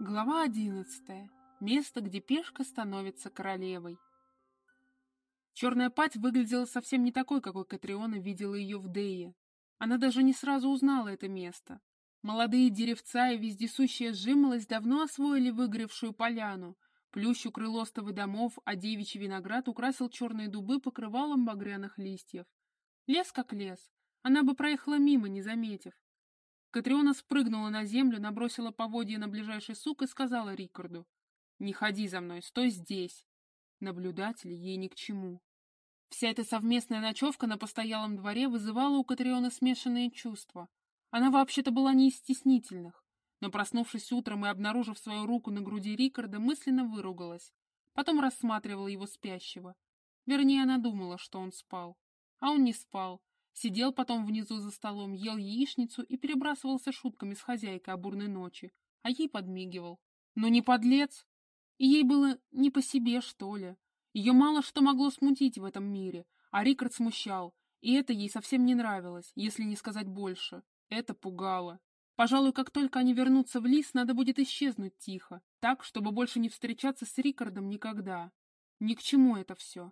Глава одиннадцатая. Место, где пешка становится королевой. Черная пать выглядела совсем не такой, какой Катриона видела ее в Дее. Она даже не сразу узнала это место. Молодые деревца и вездесущая жимолость давно освоили выгоревшую поляну. Плющ у крылостовых домов, а девичий виноград украсил черные дубы покрывалом багряных листьев. Лес как лес. Она бы проехала мимо, не заметив. Катриона спрыгнула на землю, набросила поводья на ближайший сук и сказала Рикарду. «Не ходи за мной, стой здесь». Наблюдатели ей ни к чему. Вся эта совместная ночевка на постоялом дворе вызывала у Катрионы смешанные чувства. Она вообще-то была не из стеснительных, но, проснувшись утром и обнаружив свою руку на груди Рикарда, мысленно выругалась. Потом рассматривала его спящего. Вернее, она думала, что он спал. А он не спал, Сидел потом внизу за столом, ел яичницу и перебрасывался шутками с хозяйкой о бурной ночи, а ей подмигивал. Но не подлец. И ей было не по себе, что ли. Ее мало что могло смутить в этом мире, а Рикард смущал, и это ей совсем не нравилось, если не сказать больше. Это пугало. Пожалуй, как только они вернутся в лис, надо будет исчезнуть тихо, так, чтобы больше не встречаться с Рикардом никогда. Ни к чему это все.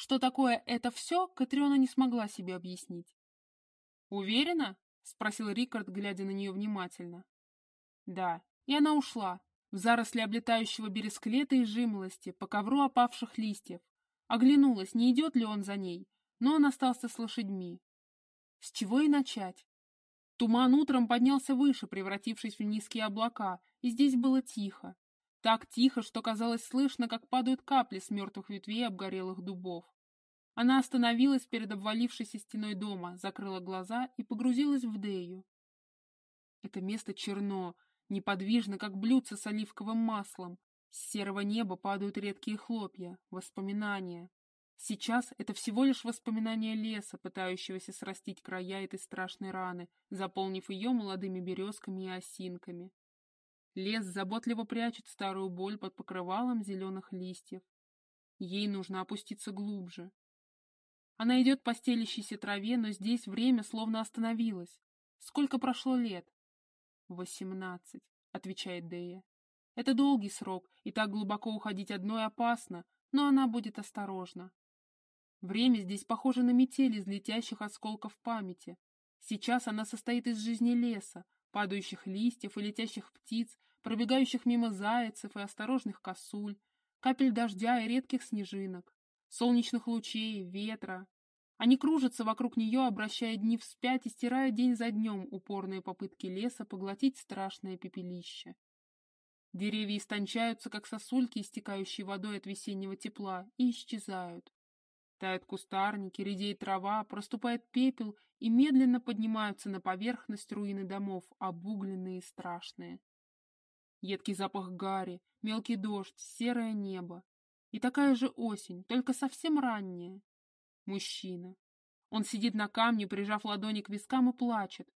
Что такое это все, Катриона не смогла себе объяснить. «Уверена?» — спросил Рикард, глядя на нее внимательно. «Да». И она ушла, в заросли облетающего бересклета и жимолости, по ковру опавших листьев. Оглянулась, не идет ли он за ней, но он остался с лошадьми. С чего и начать? Туман утром поднялся выше, превратившись в низкие облака, и здесь было тихо. Так тихо, что казалось слышно, как падают капли с мертвых ветвей обгорелых дубов. Она остановилась перед обвалившейся стеной дома, закрыла глаза и погрузилась в Дею. Это место черно, неподвижно, как блюдце с оливковым маслом. С серого неба падают редкие хлопья, воспоминания. Сейчас это всего лишь воспоминания леса, пытающегося срастить края этой страшной раны, заполнив ее молодыми березками и осинками. Лес заботливо прячет старую боль под покрывалом зеленых листьев. Ей нужно опуститься глубже. Она идет по стелящейся траве, но здесь время словно остановилось. Сколько прошло лет? Восемнадцать, отвечает Дея. Это долгий срок, и так глубоко уходить одной опасно, но она будет осторожна. Время здесь похоже на метель из летящих осколков памяти. Сейчас она состоит из жизни леса, падающих листьев и летящих птиц, пробегающих мимо зайцев и осторожных косуль, капель дождя и редких снежинок, солнечных лучей, ветра. Они кружатся вокруг нее, обращая дни вспять и стирая день за днем упорные попытки леса поглотить страшное пепелище. Деревья истончаются, как сосульки, истекающие водой от весеннего тепла, и исчезают. Тают кустарники, редеет трава, проступает пепел, и медленно поднимаются на поверхность руины домов, обугленные и страшные. Едкий запах гари, мелкий дождь, серое небо. И такая же осень, только совсем ранняя. Мужчина. Он сидит на камне, прижав ладони к вискам и плачет.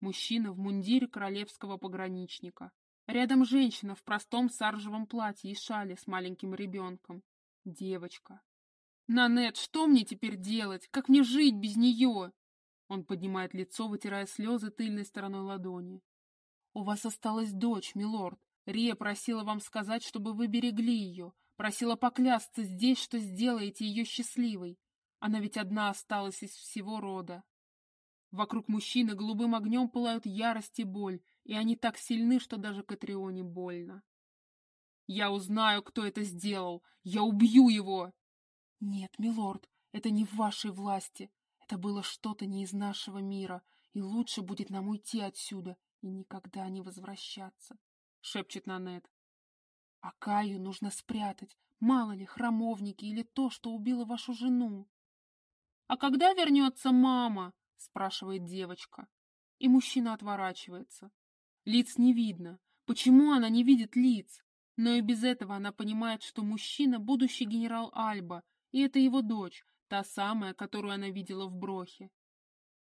Мужчина в мундире королевского пограничника. Рядом женщина в простом саржевом платье и шале с маленьким ребенком. Девочка. «Нанет, что мне теперь делать? Как мне жить без нее?» Он поднимает лицо, вытирая слезы тыльной стороной ладони. «У вас осталась дочь, милорд. Рия просила вам сказать, чтобы вы берегли ее, просила поклясться здесь, что сделаете ее счастливой. Она ведь одна осталась из всего рода. Вокруг мужчины голубым огнем пылают ярость и боль, и они так сильны, что даже Катрионе больно. «Я узнаю, кто это сделал! Я убью его!» «Нет, милорд, это не в вашей власти. Это было что-то не из нашего мира, и лучше будет нам уйти отсюда и никогда не возвращаться. — шепчет Нанет. «А Каю нужно спрятать, мало ли, храмовники или то, что убило вашу жену». «А когда вернется мама?» — спрашивает девочка. И мужчина отворачивается. Лиц не видно. Почему она не видит лиц? Но и без этого она понимает, что мужчина — будущий генерал Альба, и это его дочь, та самая, которую она видела в Брохе.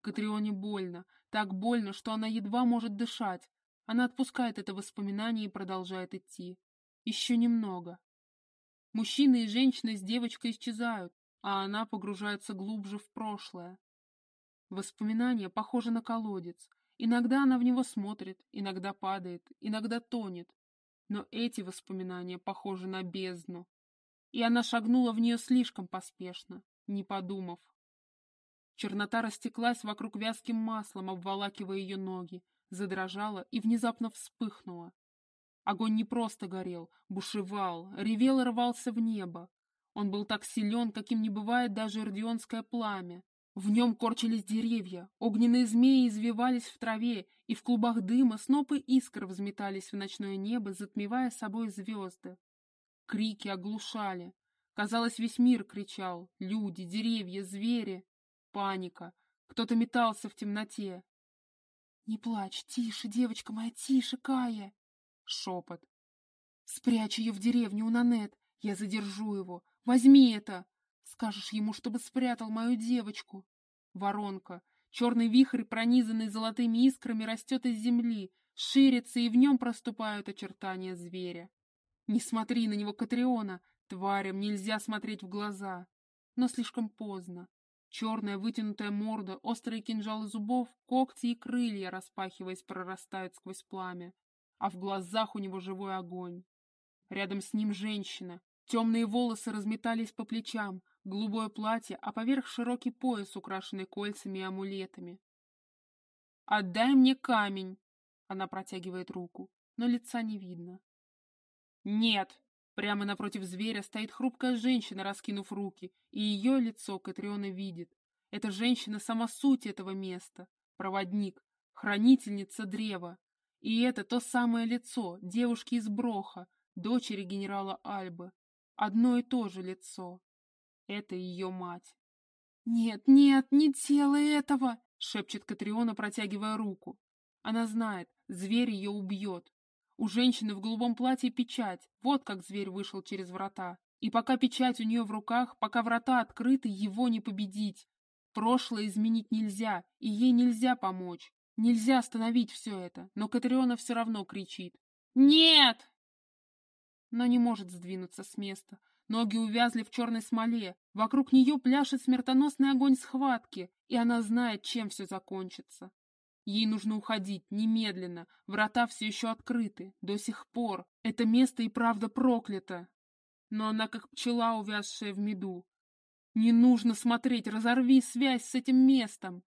Катрионе больно, так больно, что она едва может дышать, она отпускает это воспоминание и продолжает идти. Еще немного. Мужчина и женщина с девочкой исчезают, а она погружается глубже в прошлое. Воспоминание похоже на колодец. Иногда она в него смотрит, иногда падает, иногда тонет. Но эти воспоминания похожи на бездну. И она шагнула в нее слишком поспешно, не подумав. Чернота растеклась вокруг вязким маслом, обволакивая ее ноги, задрожала и внезапно вспыхнула. Огонь не просто горел, бушевал, ревел и рвался в небо. Он был так силен, каким не бывает даже эрдионское пламя. В нем корчились деревья, огненные змеи извивались в траве, и в клубах дыма снопы искр взметались в ночное небо, затмевая собой звезды. Крики оглушали. Казалось, весь мир кричал. Люди, деревья, звери. Паника. Кто-то метался в темноте. «Не плачь, тише, девочка моя, тише, Кая!» Шепот. «Спрячь ее в деревню у Нанет, я задержу его. Возьми это!» Скажешь ему, чтобы спрятал мою девочку. Воронка. Черный вихрь, пронизанный золотыми искрами, растет из земли, ширится, и в нем проступают очертания зверя. Не смотри на него, Катриона, тварям нельзя смотреть в глаза. Но слишком поздно. Черная вытянутая морда, острые кинжалы зубов, когти и крылья, распахиваясь, прорастают сквозь пламя. А в глазах у него живой огонь. Рядом с ним женщина. Темные волосы разметались по плечам, голубое платье, а поверх широкий пояс, украшенный кольцами и амулетами. «Отдай мне камень!» Она протягивает руку, но лица не видно. «Нет!» Прямо напротив зверя стоит хрупкая женщина, раскинув руки, и ее лицо Катриона видит. Эта женщина — сама суть этого места, проводник, хранительница древа. И это то самое лицо девушки из Броха, дочери генерала Альбы. Одно и то же лицо. Это ее мать. «Нет, нет, не делай этого!» — шепчет Катриона, протягивая руку. Она знает, зверь ее убьет, у женщины в голубом платье печать, вот как зверь вышел через врата. И пока печать у нее в руках, пока врата открыты, его не победить. Прошлое изменить нельзя, и ей нельзя помочь. Нельзя остановить все это, но Катриона все равно кричит. «Нет!» Но не может сдвинуться с места. Ноги увязли в черной смоле, вокруг нее пляшет смертоносный огонь схватки, и она знает, чем все закончится. Ей нужно уходить, немедленно. Врата все еще открыты, до сих пор. Это место и правда проклято. Но она как пчела, увязшая в меду. Не нужно смотреть, разорви связь с этим местом.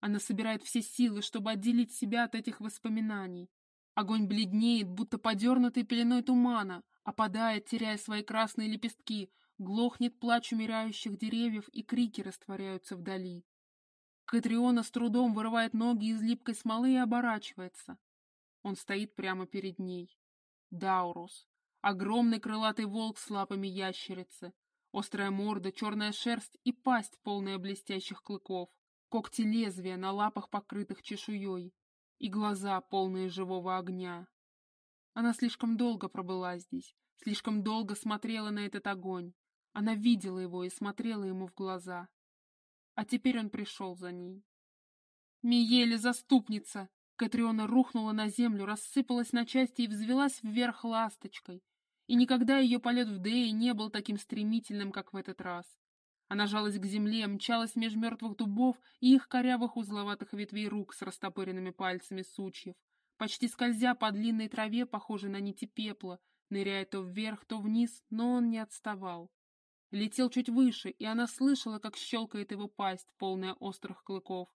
Она собирает все силы, чтобы отделить себя от этих воспоминаний. Огонь бледнеет, будто подернутый пеленой тумана, опадает, теряя свои красные лепестки, глохнет плач умирающих деревьев, и крики растворяются вдали. Катриона с трудом вырывает ноги из липкой смолы и оборачивается. Он стоит прямо перед ней. Даурус. Огромный крылатый волк с лапами ящерицы. Острая морда, черная шерсть и пасть, полная блестящих клыков. Когти лезвия на лапах, покрытых чешуей. И глаза, полные живого огня. Она слишком долго пробыла здесь, слишком долго смотрела на этот огонь. Она видела его и смотрела ему в глаза. А теперь он пришел за ней. Миеле заступница! Катриона рухнула на землю, рассыпалась на части и взвелась вверх ласточкой. И никогда ее полет в Дее не был таким стремительным, как в этот раз. Она жалась к земле, мчалась меж мертвых дубов и их корявых узловатых ветвей рук с растопыренными пальцами сучьев, почти скользя по длинной траве, похожей на нити пепла, ныряя то вверх, то вниз, но он не отставал. Летел чуть выше, и она слышала, как щелкает его пасть, полная острых клыков.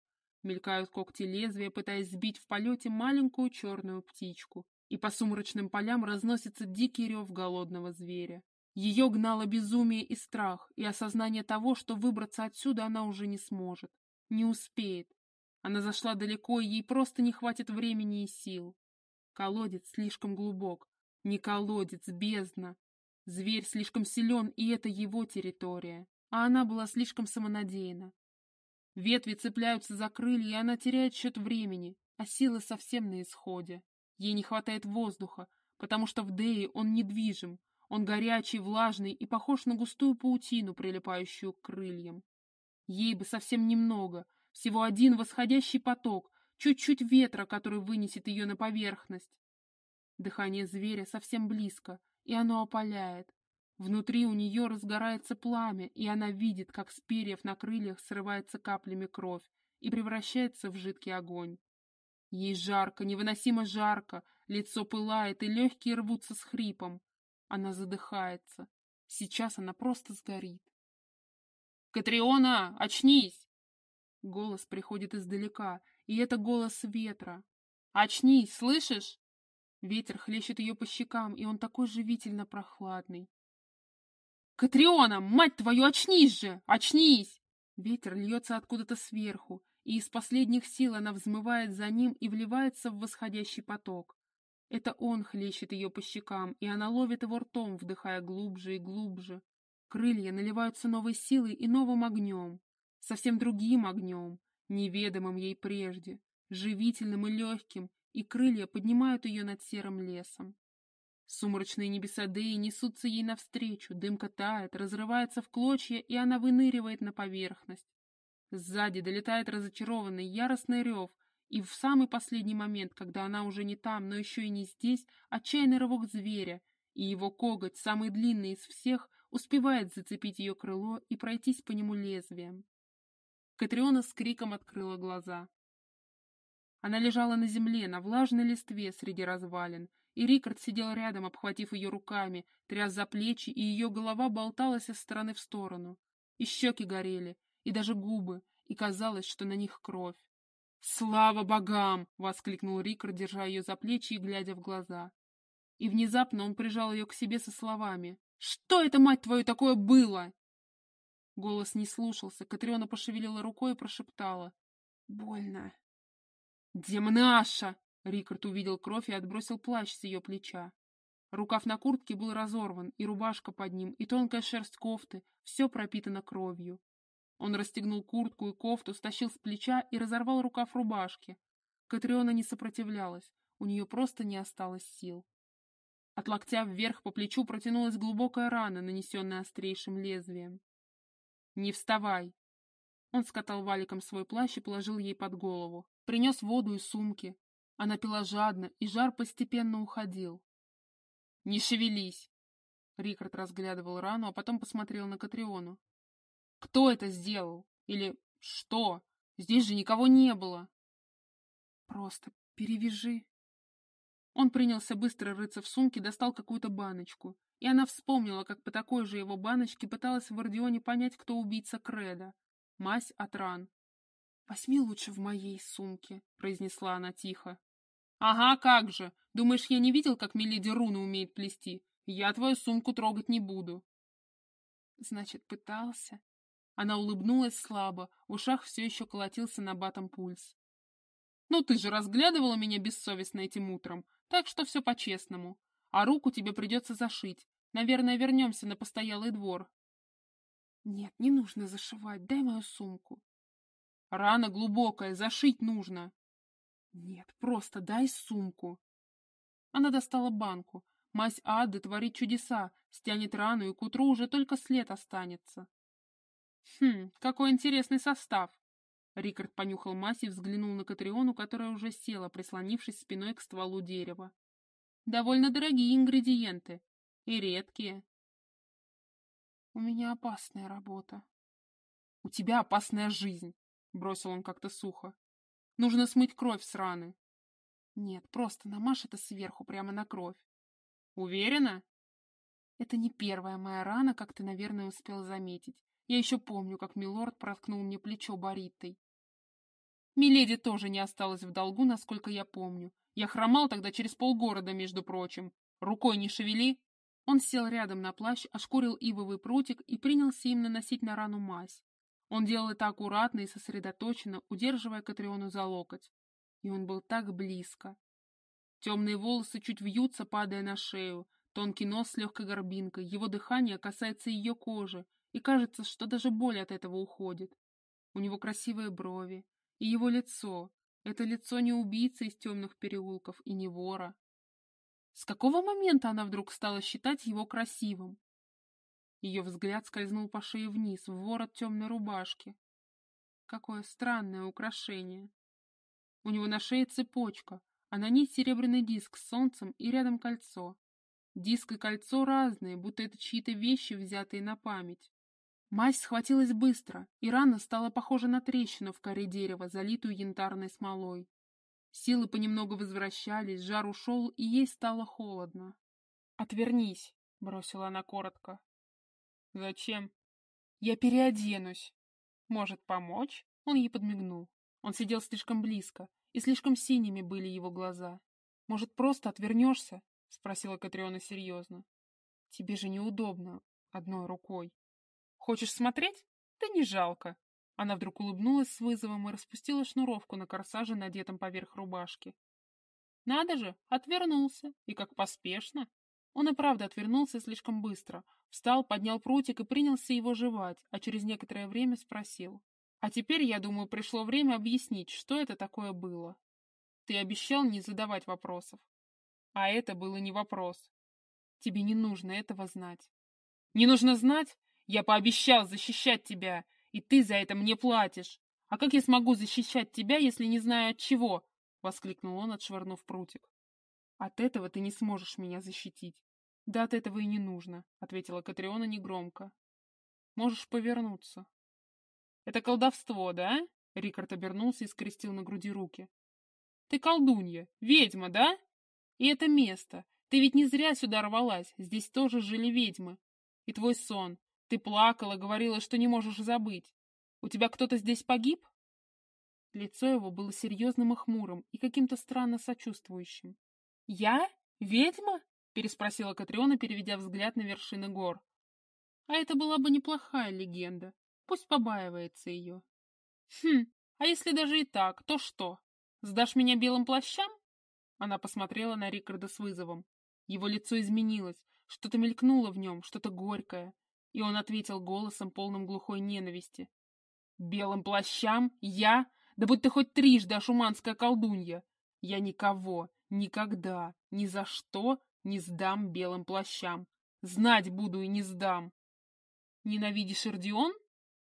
Мелькают когти лезвия, пытаясь сбить в полете маленькую черную птичку. И по сумрачным полям разносится дикий рев голодного зверя. Ее гнало безумие и страх, и осознание того, что выбраться отсюда она уже не сможет. Не успеет. Она зашла далеко, и ей просто не хватит времени и сил. Колодец слишком глубок. Не колодец, бездна. Зверь слишком силен, и это его территория, а она была слишком самонадеяна. Ветви цепляются за крылья, и она теряет счет времени, а силы совсем на исходе. Ей не хватает воздуха, потому что в Дее он недвижим, он горячий, влажный и похож на густую паутину, прилипающую к крыльям. Ей бы совсем немного, всего один восходящий поток, чуть-чуть ветра, который вынесет ее на поверхность. Дыхание зверя совсем близко, и оно опаляет. Внутри у нее разгорается пламя, и она видит, как с перьев на крыльях срывается каплями кровь и превращается в жидкий огонь. Ей жарко, невыносимо жарко, лицо пылает, и легкие рвутся с хрипом. Она задыхается. Сейчас она просто сгорит. «Катриона, очнись!» Голос приходит издалека, и это голос ветра. «Очнись, слышишь?» Ветер хлещет ее по щекам, и он такой живительно прохладный. «Катриона, мать твою, очнись же! Очнись!» Ветер льется откуда-то сверху, и из последних сил она взмывает за ним и вливается в восходящий поток. Это он хлещет ее по щекам, и она ловит его ртом, вдыхая глубже и глубже. Крылья наливаются новой силой и новым огнем, совсем другим огнем, неведомым ей прежде, живительным и легким, и крылья поднимают ее над серым лесом. Сумрачные небеса Деи несутся ей навстречу, дымка тает, разрывается в клочья, и она выныривает на поверхность. Сзади долетает разочарованный, яростный рев, и в самый последний момент, когда она уже не там, но еще и не здесь, отчаянный рывок зверя, и его коготь, самый длинный из всех, успевает зацепить ее крыло и пройтись по нему лезвием. Катриона с криком открыла глаза. Она лежала на земле, на влажной листве среди развалин, и Рикард сидел рядом, обхватив ее руками, тряс за плечи, и ее голова болталась из стороны в сторону. И щеки горели, и даже губы, и казалось, что на них кровь. «Слава богам!» — воскликнул Рикард, держа ее за плечи и глядя в глаза. И внезапно он прижал ее к себе со словами. «Что это, мать твою, такое было?» Голос не слушался, Катриона пошевелила рукой и прошептала. «Больно». «Демонаша!» Рикард увидел кровь и отбросил плащ с ее плеча. Рукав на куртке был разорван, и рубашка под ним, и тонкая шерсть кофты, все пропитано кровью. Он расстегнул куртку и кофту, стащил с плеча и разорвал рукав рубашки. Катриона не сопротивлялась, у нее просто не осталось сил. От локтя вверх по плечу протянулась глубокая рана, нанесенная острейшим лезвием. «Не вставай!» Он скатал валиком свой плащ и положил ей под голову. Принес воду и сумки, она пила жадно, и жар постепенно уходил. «Не шевелись!» Рикард разглядывал рану, а потом посмотрел на Катриону. «Кто это сделал? Или что? Здесь же никого не было!» «Просто перевяжи!» Он принялся быстро рыться в сумке, достал какую-то баночку. И она вспомнила, как по такой же его баночке пыталась в Ордионе понять, кто убийца Креда. Мазь от ран. «Возьми лучше в моей сумке», — произнесла она тихо. «Ага, как же! Думаешь, я не видел, как Миледи руны умеет плести? Я твою сумку трогать не буду». «Значит, пытался?» Она улыбнулась слабо, в ушах все еще колотился на батом пульс. «Ну ты же разглядывала меня бессовестно этим утром, так что все по-честному. А руку тебе придется зашить. Наверное, вернемся на постоялый двор». «Нет, не нужно зашивать, дай мою сумку». «Рана глубокая, зашить нужно». Нет, просто дай сумку. Она достала банку. Мазь Ады творит чудеса, стянет рану, и к утру уже только след останется. Хм, какой интересный состав. Рикард понюхал мазь и взглянул на Катриону, которая уже села, прислонившись спиной к стволу дерева. Довольно дорогие ингредиенты. И редкие. У меня опасная работа. У тебя опасная жизнь, бросил он как-то сухо. Нужно смыть кровь с раны. Нет, просто намажь это сверху, прямо на кровь. Уверена? Это не первая моя рана, как ты, наверное, успел заметить. Я еще помню, как милорд проткнул мне плечо бариттой. Миледи тоже не осталась в долгу, насколько я помню. Я хромал тогда через полгорода, между прочим. Рукой не шевели. Он сел рядом на плащ, ошкурил ивовый прутик и принялся им наносить на рану мазь. Он делал это аккуратно и сосредоточенно, удерживая Катриону за локоть. И он был так близко. Темные волосы чуть вьются, падая на шею, тонкий нос с легкой горбинкой, его дыхание касается ее кожи, и кажется, что даже боль от этого уходит. У него красивые брови, и его лицо. Это лицо не убийцы из темных переулков и не вора. С какого момента она вдруг стала считать его красивым? Ее взгляд скользнул по шее вниз, в ворот темной рубашки. Какое странное украшение. У него на шее цепочка, а на ней серебряный диск с солнцем и рядом кольцо. Диск и кольцо разные, будто это чьи-то вещи, взятые на память. Мазь схватилась быстро, и рана стала похожа на трещину в коре дерева, залитую янтарной смолой. Силы понемногу возвращались, жар ушел, и ей стало холодно. «Отвернись», — бросила она коротко. «Зачем?» «Я переоденусь». «Может, помочь?» Он ей подмигнул. Он сидел слишком близко, и слишком синими были его глаза. «Может, просто отвернешься?» — спросила Катриона серьезно. «Тебе же неудобно одной рукой. Хочешь смотреть? Да не жалко». Она вдруг улыбнулась с вызовом и распустила шнуровку на корсаже, надетом поверх рубашки. Надо же, отвернулся, и как поспешно. Он и правда отвернулся слишком быстро, встал, поднял прутик и принялся его жевать, а через некоторое время спросил. А теперь, я думаю, пришло время объяснить, что это такое было. Ты обещал не задавать вопросов. А это было не вопрос. Тебе не нужно этого знать. Не нужно знать? Я пообещал защищать тебя, и ты за это мне платишь. А как я смогу защищать тебя, если не знаю от чего? Воскликнул он, отшвырнув прутик. От этого ты не сможешь меня защитить. Да от этого и не нужно, ответила Катриона негромко. Можешь повернуться. Это колдовство, да? Рикард обернулся и скрестил на груди руки. Ты колдунья, ведьма, да? И это место. Ты ведь не зря сюда рвалась, здесь тоже жили ведьмы. И твой сон. Ты плакала, говорила, что не можешь забыть. У тебя кто-то здесь погиб? Лицо его было серьезным и хмурым, и каким-то странно сочувствующим. «Я? Ведьма?» — переспросила Катриона, переведя взгляд на вершины гор. «А это была бы неплохая легенда. Пусть побаивается ее. Хм, а если даже и так, то что? Сдашь меня белым плащам? Она посмотрела на Рикарда с вызовом. Его лицо изменилось, что-то мелькнуло в нем, что-то горькое. И он ответил голосом, полным глухой ненависти. «Белым плащам? Я? Да будь ты хоть трижды ашуманская колдунья! Я никого, никогда, ни за что не сдам белым плащам. Знать буду и не сдам!» «Ненавидишь Эрдион?»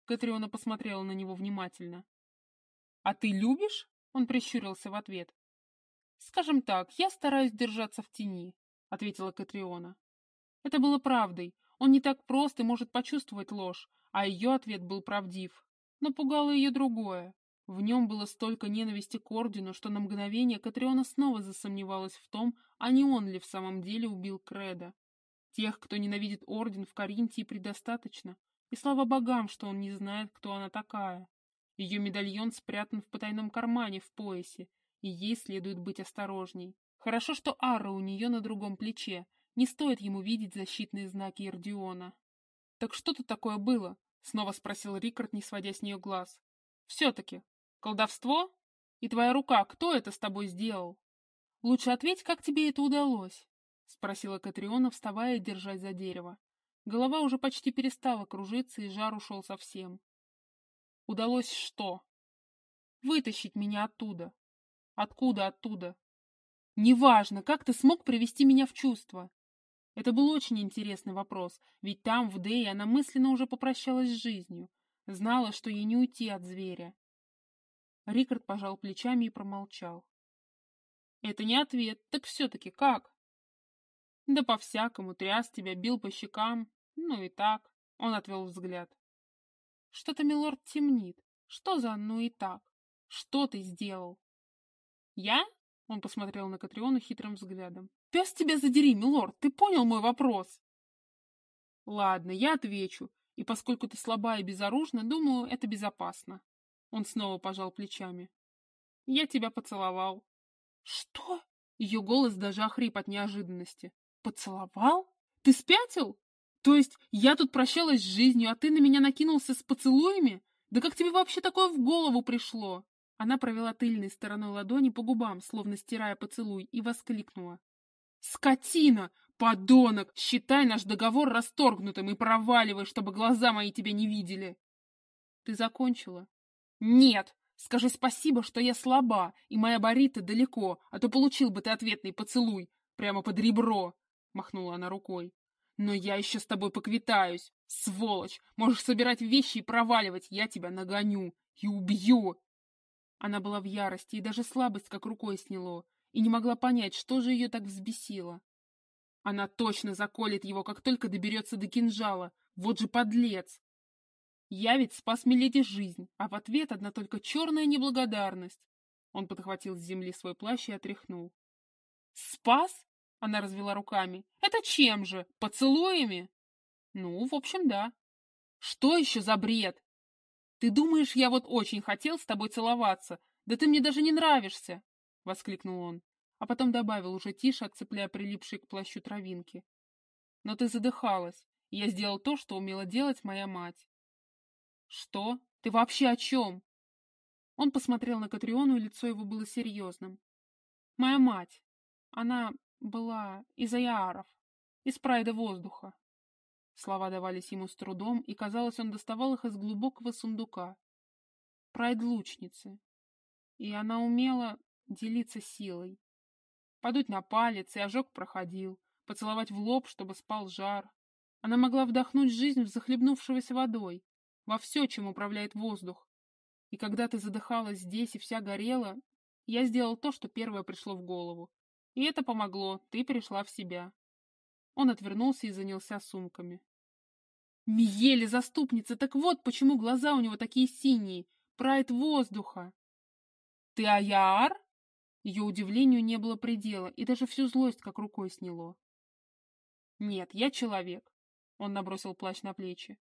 Катриона посмотрела на него внимательно. «А ты любишь?» — он прищурился в ответ. «Скажем так, я стараюсь держаться в тени», — ответила Катриона. Это было правдой. Он не так прост и может почувствовать ложь, а ее ответ был правдив. Но пугало ее другое. В нем было столько ненависти к Ордену, что на мгновение Катриона снова засомневалась в том, а не он ли в самом деле убил Креда. Тех, кто ненавидит Орден в Каринтии, предостаточно. И слава богам, что он не знает, кто она такая. Ее медальон спрятан в потайном кармане в поясе, и ей следует быть осторожней. Хорошо, что Ара у нее на другом плече. Не стоит ему видеть защитные знаки Эрдиона. «Так что тут такое было?» — снова спросил Рикард, не сводя с нее глаз. «Все-таки. Колдовство? И твоя рука, кто это с тобой сделал?» «Лучше ответь, как тебе это удалось?» — спросила Катриона, вставая и держась за дерево. Голова уже почти перестала кружиться, и жар ушел совсем. Удалось что? Вытащить меня оттуда. Откуда оттуда? Неважно, как ты смог привести меня в чувство. Это был очень интересный вопрос, ведь там, в Дее, она мысленно уже попрощалась с жизнью, знала, что ей не уйти от зверя. Рикард пожал плечами и промолчал. Это не ответ, так все-таки как? Да по-всякому, тряс тебя, бил по щекам, ну и так. Он отвел взгляд. Что-то, милорд, темнит. Что за «ну и так»? Что ты сделал? Я? Он посмотрел на Катриону хитрым взглядом. Пес тебя задери, милорд, ты понял мой вопрос? Ладно, я отвечу. И поскольку ты слаба и безоружна, думаю, это безопасно. Он снова пожал плечами. Я тебя поцеловал. Что? Ее голос даже охрип от неожиданности. Поцеловал? Ты спятил? То есть я тут прощалась с жизнью, а ты на меня накинулся с поцелуями? Да как тебе вообще такое в голову пришло? Она провела тыльной стороной ладони по губам, словно стирая поцелуй, и воскликнула. «Скотина! Подонок! Считай наш договор расторгнутым и проваливай, чтобы глаза мои тебя не видели!» «Ты закончила?» «Нет! Скажи спасибо, что я слаба, и моя Борита далеко, а то получил бы ты ответный поцелуй, прямо под ребро!» Махнула она рукой. Но я еще с тобой поквитаюсь. Сволочь! Можешь собирать вещи и проваливать. Я тебя нагоню и убью!» Она была в ярости, и даже слабость как рукой сняло, и не могла понять, что же ее так взбесило. Она точно заколет его, как только доберется до кинжала. Вот же подлец! Я ведь спас Миледи жизнь, а в ответ одна только черная неблагодарность. Он подхватил с земли свой плащ и отряхнул. «Спас?» — она развела руками. «Это чем же? Поцелуями?» «Ну, в общем, да». «Что еще за бред? Ты думаешь, я вот очень хотел с тобой целоваться? Да ты мне даже не нравишься!» — воскликнул он, а потом добавил уже тише, отцепляя прилипшие к плащу травинки. «Но ты задыхалась, и я сделал то, что умела делать моя мать». «Что? Ты вообще о чем?» Он посмотрел на Катриону, и лицо его было серьезным. «Моя мать. Она была из Аяров, из прайда воздуха». Слова давались ему с трудом, и, казалось, он доставал их из глубокого сундука. Прайд лучницы. И она умела делиться силой. Подуть на палец, и ожог проходил, поцеловать в лоб, чтобы спал жар. Она могла вдохнуть жизнь в захлебнувшегося водой, во все, чем управляет воздух, и когда ты задыхалась здесь и вся горела, я сделал то, что первое пришло в голову. И это помогло, ты пришла в себя. Он отвернулся и занялся сумками. Миели, заступница, так вот почему глаза у него такие синие. Прайд воздуха. Ты Аяр? Ее удивлению не было предела, и даже всю злость как рукой сняло. Нет, я человек. Он набросил плащ на плечи.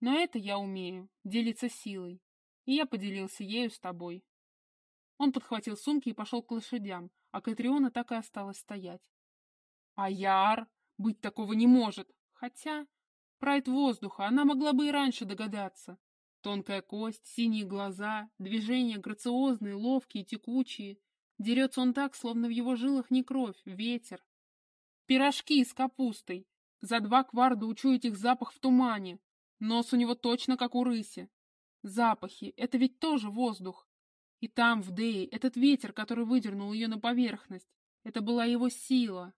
Но это я умею, делиться силой и я поделился ею с тобой. Он подхватил сумки и пошел к лошадям, а Катриона так и осталась стоять. А Яр? Быть такого не может. Хотя, прайд воздуха, она могла бы и раньше догадаться. Тонкая кость, синие глаза, движения грациозные, ловкие, текучие. Дерется он так, словно в его жилах не кровь, ветер. Пирожки с капустой. За два кварда учуять их запах в тумане. Нос у него точно как у рыси. Запахи — это ведь тоже воздух. И там, в Дее, этот ветер, который выдернул ее на поверхность, это была его сила.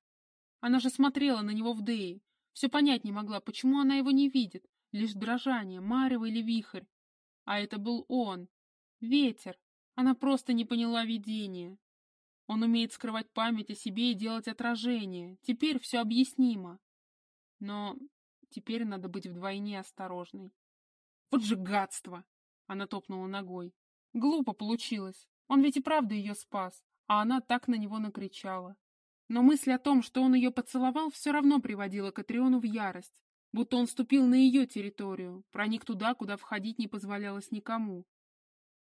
Она же смотрела на него в Дее, все понять не могла, почему она его не видит, лишь дрожание, марево или вихрь. А это был он, ветер. Она просто не поняла видения. Он умеет скрывать память о себе и делать отражение. Теперь все объяснимо. Но теперь надо быть вдвойне осторожной. Вот же гадство! Она топнула ногой. Глупо получилось. Он ведь и правда ее спас, а она так на него накричала. Но мысль о том, что он ее поцеловал, все равно приводила Катриону в ярость, будто он ступил на ее территорию, проник туда, куда входить не позволялось никому.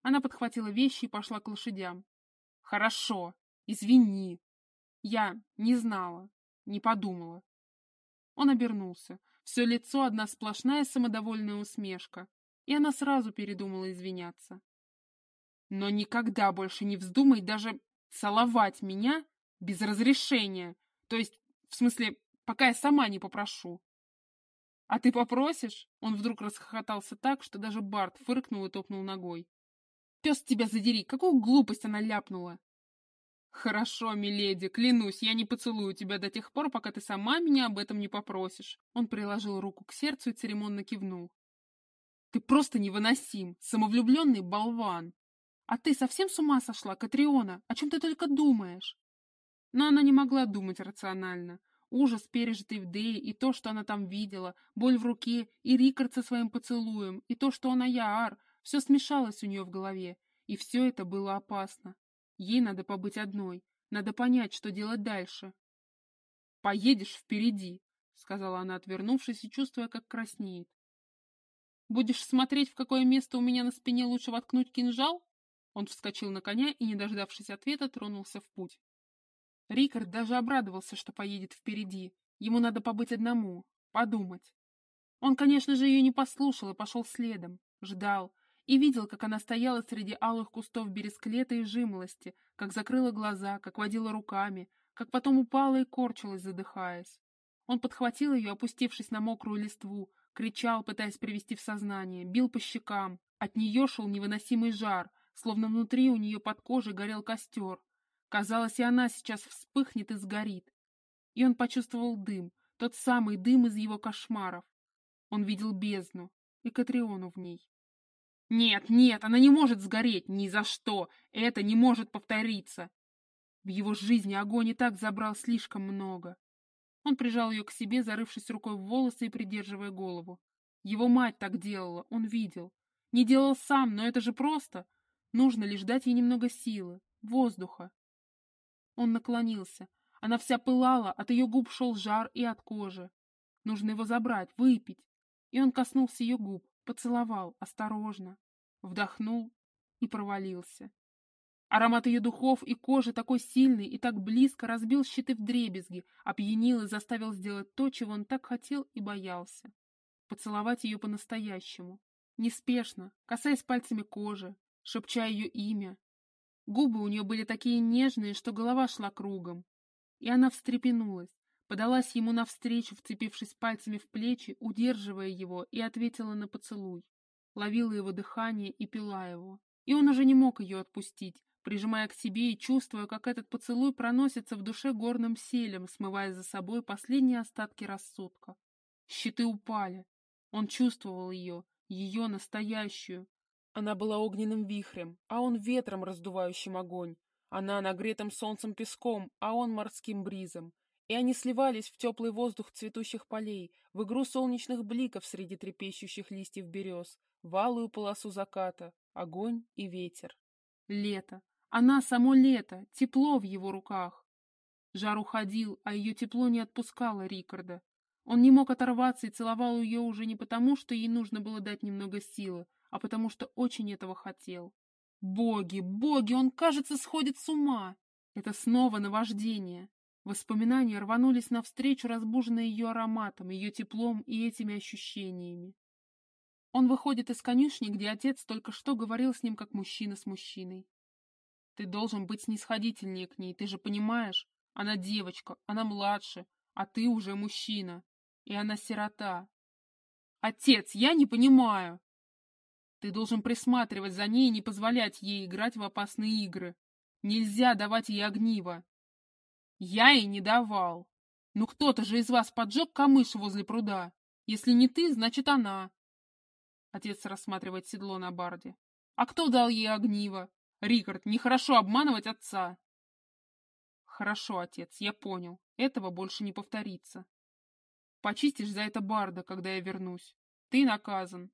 Она подхватила вещи и пошла к лошадям. «Хорошо, извини. Я не знала, не подумала». Он обернулся. Все лицо одна сплошная самодовольная усмешка и она сразу передумала извиняться. Но никогда больше не вздумай даже целовать меня без разрешения, то есть, в смысле, пока я сама не попрошу. А ты попросишь? Он вдруг расхохотался так, что даже Барт фыркнул и топнул ногой. Пес тебя задери, какую глупость она ляпнула. Хорошо, миледи, клянусь, я не поцелую тебя до тех пор, пока ты сама меня об этом не попросишь. Он приложил руку к сердцу и церемонно кивнул. Ты просто невыносим, самовлюбленный болван. А ты совсем с ума сошла, Катриона? О чем ты только думаешь? Но она не могла думать рационально. Ужас, пережитый в Дее, и то, что она там видела, боль в руке, и Рикард со своим поцелуем, и то, что она Яар, все смешалось у нее в голове, и все это было опасно. Ей надо побыть одной, надо понять, что делать дальше. «Поедешь впереди», — сказала она, отвернувшись и чувствуя, как краснеет. Будешь смотреть, в какое место у меня на спине лучше воткнуть кинжал? Он вскочил на коня и, не дождавшись ответа, тронулся в путь. Рикард даже обрадовался, что поедет впереди. Ему надо побыть одному, подумать. Он, конечно же, ее не послушал и пошел следом, ждал, и видел, как она стояла среди алых кустов бересклета и жимолости, как закрыла глаза, как водила руками, как потом упала и корчилась, задыхаясь. Он подхватил ее, опустившись на мокрую листву, кричал, пытаясь привести в сознание, бил по щекам. От нее шел невыносимый жар, словно внутри у нее под кожей горел костер. Казалось, и она сейчас вспыхнет и сгорит. И он почувствовал дым, тот самый дым из его кошмаров. Он видел бездну и Катриону в ней. Нет, нет, она не может сгореть, ни за что, это не может повториться. В его жизни огонь и так забрал слишком много. Он прижал ее к себе, зарывшись рукой в волосы и придерживая голову. Его мать так делала, он видел. Не делал сам, но это же просто. Нужно лишь дать ей немного силы, воздуха. Он наклонился. Она вся пылала, от ее губ шел жар и от кожи. Нужно его забрать, выпить. И он коснулся ее губ, поцеловал, осторожно. Вдохнул и провалился. Аромат ее духов и кожи такой сильный и так близко разбил щиты в дребезги, опьянил и заставил сделать то, чего он так хотел и боялся. Поцеловать ее по-настоящему. Неспешно, касаясь пальцами кожи, шепча ее имя. Губы у нее были такие нежные, что голова шла кругом. И она встрепенулась, подалась ему навстречу, вцепившись пальцами в плечи, удерживая его, и ответила на поцелуй. Ловила его дыхание и пила его. И он уже не мог ее отпустить, прижимая к себе и чувствуя, как этот поцелуй проносится в душе горным селем, смывая за собой последние остатки рассудка. Щиты упали. Он чувствовал ее, ее настоящую. Она была огненным вихрем, а он ветром, раздувающим огонь. Она нагретым солнцем песком, а он морским бризом. И они сливались в теплый воздух цветущих полей, в игру солнечных бликов среди трепещущих листьев берез, в алую полосу заката, огонь и ветер. Лето. Она само лето, тепло в его руках. Жар уходил, а ее тепло не отпускало Рикарда. Он не мог оторваться и целовал ее уже не потому, что ей нужно было дать немного силы, а потому что очень этого хотел. Боги, боги, он, кажется, сходит с ума. Это снова наваждение. Воспоминания рванулись навстречу, разбуженные ее ароматом, ее теплом и этими ощущениями. Он выходит из конюшни, где отец только что говорил с ним, как мужчина с мужчиной. Ты должен быть снисходительнее к ней, ты же понимаешь? Она девочка, она младше, а ты уже мужчина. И она сирота. Отец, я не понимаю. Ты должен присматривать за ней и не позволять ей играть в опасные игры. Нельзя давать ей огниво. Я ей не давал. Ну кто-то же из вас поджег камыш возле пруда. Если не ты, значит она. Отец рассматривает седло на барде. А кто дал ей огниво? Рикард, нехорошо обманывать отца. Хорошо, отец, я понял. Этого больше не повторится. Почистишь за это Барда, когда я вернусь. Ты наказан.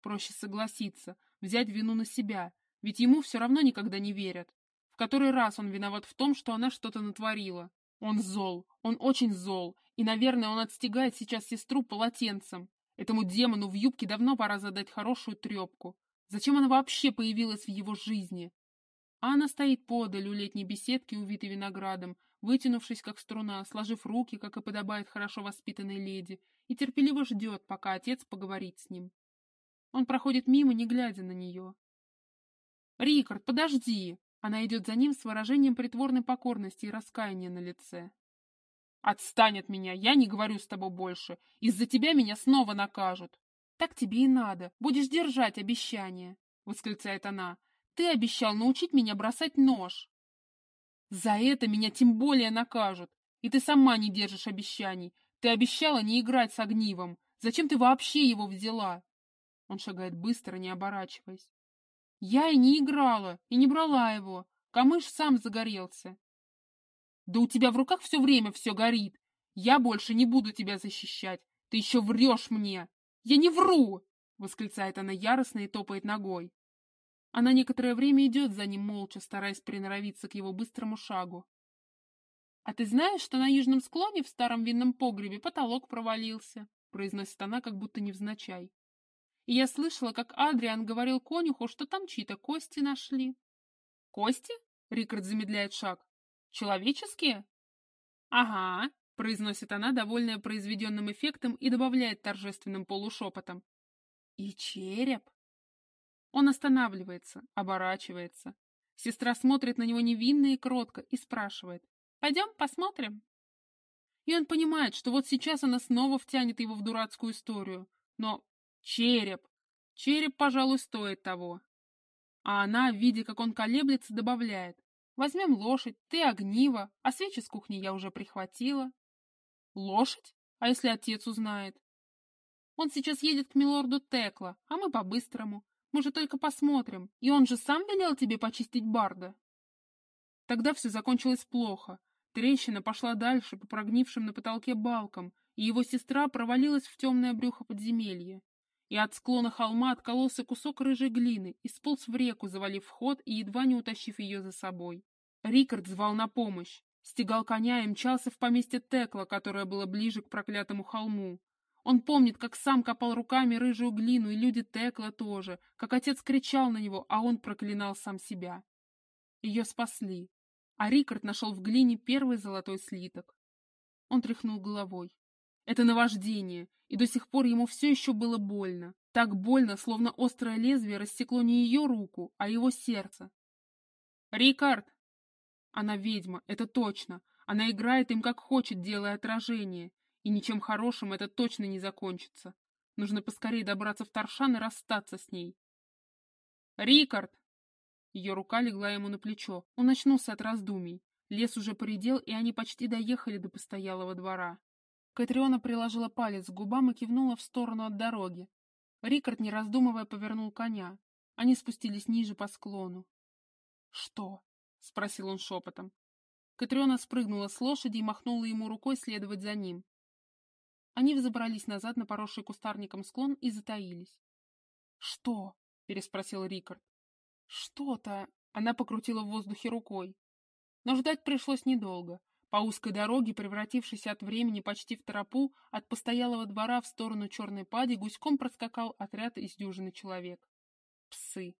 Проще согласиться, взять вину на себя, ведь ему все равно никогда не верят. В который раз он виноват в том, что она что-то натворила. Он зол, он очень зол, и, наверное, он отстегает сейчас сестру полотенцем. Этому демону в юбке давно пора задать хорошую трепку. Зачем она вообще появилась в его жизни? А она стоит подаль у летней беседки, увитой виноградом, вытянувшись как струна, сложив руки, как и подобает хорошо воспитанной леди, и терпеливо ждет, пока отец поговорит с ним. Он проходит мимо, не глядя на нее. «Рикард, подожди!» Она идет за ним с выражением притворной покорности и раскаяния на лице. «Отстань от меня, я не говорю с тобой больше. Из-за тебя меня снова накажут». «Так тебе и надо. Будешь держать обещание», — восклицает она. «Ты обещал научить меня бросать нож». «За это меня тем более накажут. И ты сама не держишь обещаний. Ты обещала не играть с огнивом. Зачем ты вообще его взяла?» Он шагает быстро, не оборачиваясь. «Я и не играла, и не брала его. Камыш сам загорелся». «Да у тебя в руках все время все горит. Я больше не буду тебя защищать. Ты еще врешь мне!» «Я не вру!» — восклицает она яростно и топает ногой. Она некоторое время идет за ним молча, стараясь приноровиться к его быстрому шагу. «А ты знаешь, что на южном склоне в старом винном погребе потолок провалился?» — произносит она, как будто невзначай. «И я слышала, как Адриан говорил конюху, что там чьи-то кости нашли». «Кости?» — Рикард замедляет шаг. «Человеческие?» «Ага», произносит она, довольная произведенным эффектом, и добавляет торжественным полушепотом. И череп. Он останавливается, оборачивается. Сестра смотрит на него невинно и кротко и спрашивает. «Пойдем посмотрим?» И он понимает, что вот сейчас она снова втянет его в дурацкую историю. Но череп! Череп, пожалуй, стоит того. А она, видя, как он колеблется, добавляет. «Возьмем лошадь, ты огниво, а свечи с кухни я уже прихватила». Лошадь? А если отец узнает? Он сейчас едет к милорду Текла, а мы по-быстрому. Мы же только посмотрим. И он же сам велел тебе почистить барда. Тогда все закончилось плохо. Трещина пошла дальше по прогнившим на потолке балкам, и его сестра провалилась в темное брюхо подземелья. и от склона холма откололся кусок рыжей глины и сполз в реку, завалив вход и едва не утащив ее за собой. Рикард звал на помощь, стегал коня и мчался в поместье Текла, которое было ближе к проклятому холму. Он помнит, как сам копал руками рыжую глину, и люди Текла тоже, как отец кричал на него, а он проклинал сам себя. Ее спасли, а Рикард нашел в глине первый золотой слиток. Он тряхнул головой. Это наваждение, и до сих пор ему все еще было больно. Так больно, словно острое лезвие рассекло не ее руку, а его сердце. «Рикард!» Она ведьма, это точно. Она играет им как хочет, делая отражение. И ничем хорошим это точно не закончится. Нужно поскорее добраться в Таршан и расстаться с ней. «Рикард!» Ее рука легла ему на плечо. Он очнулся от раздумий. Лес уже поредел, и они почти доехали до постоялого двора. Катриона приложила палец к губам и кивнула в сторону от дороги. Рикард, не раздумывая, повернул коня. Они спустились ниже по склону. «Что?» — спросил он шепотом. Катриона спрыгнула с лошади и махнула ему рукой следовать за ним. Они взобрались назад на поросший кустарником склон и затаились. «Что?» — переспросил Рикард. «Что-то...» — она покрутила в воздухе рукой. Но ждать пришлось недолго. По узкой дороге, превратившейся от времени почти в тропу, от постоялого двора в сторону черной пади гуськом проскакал отряд из дюжины человек. Псы.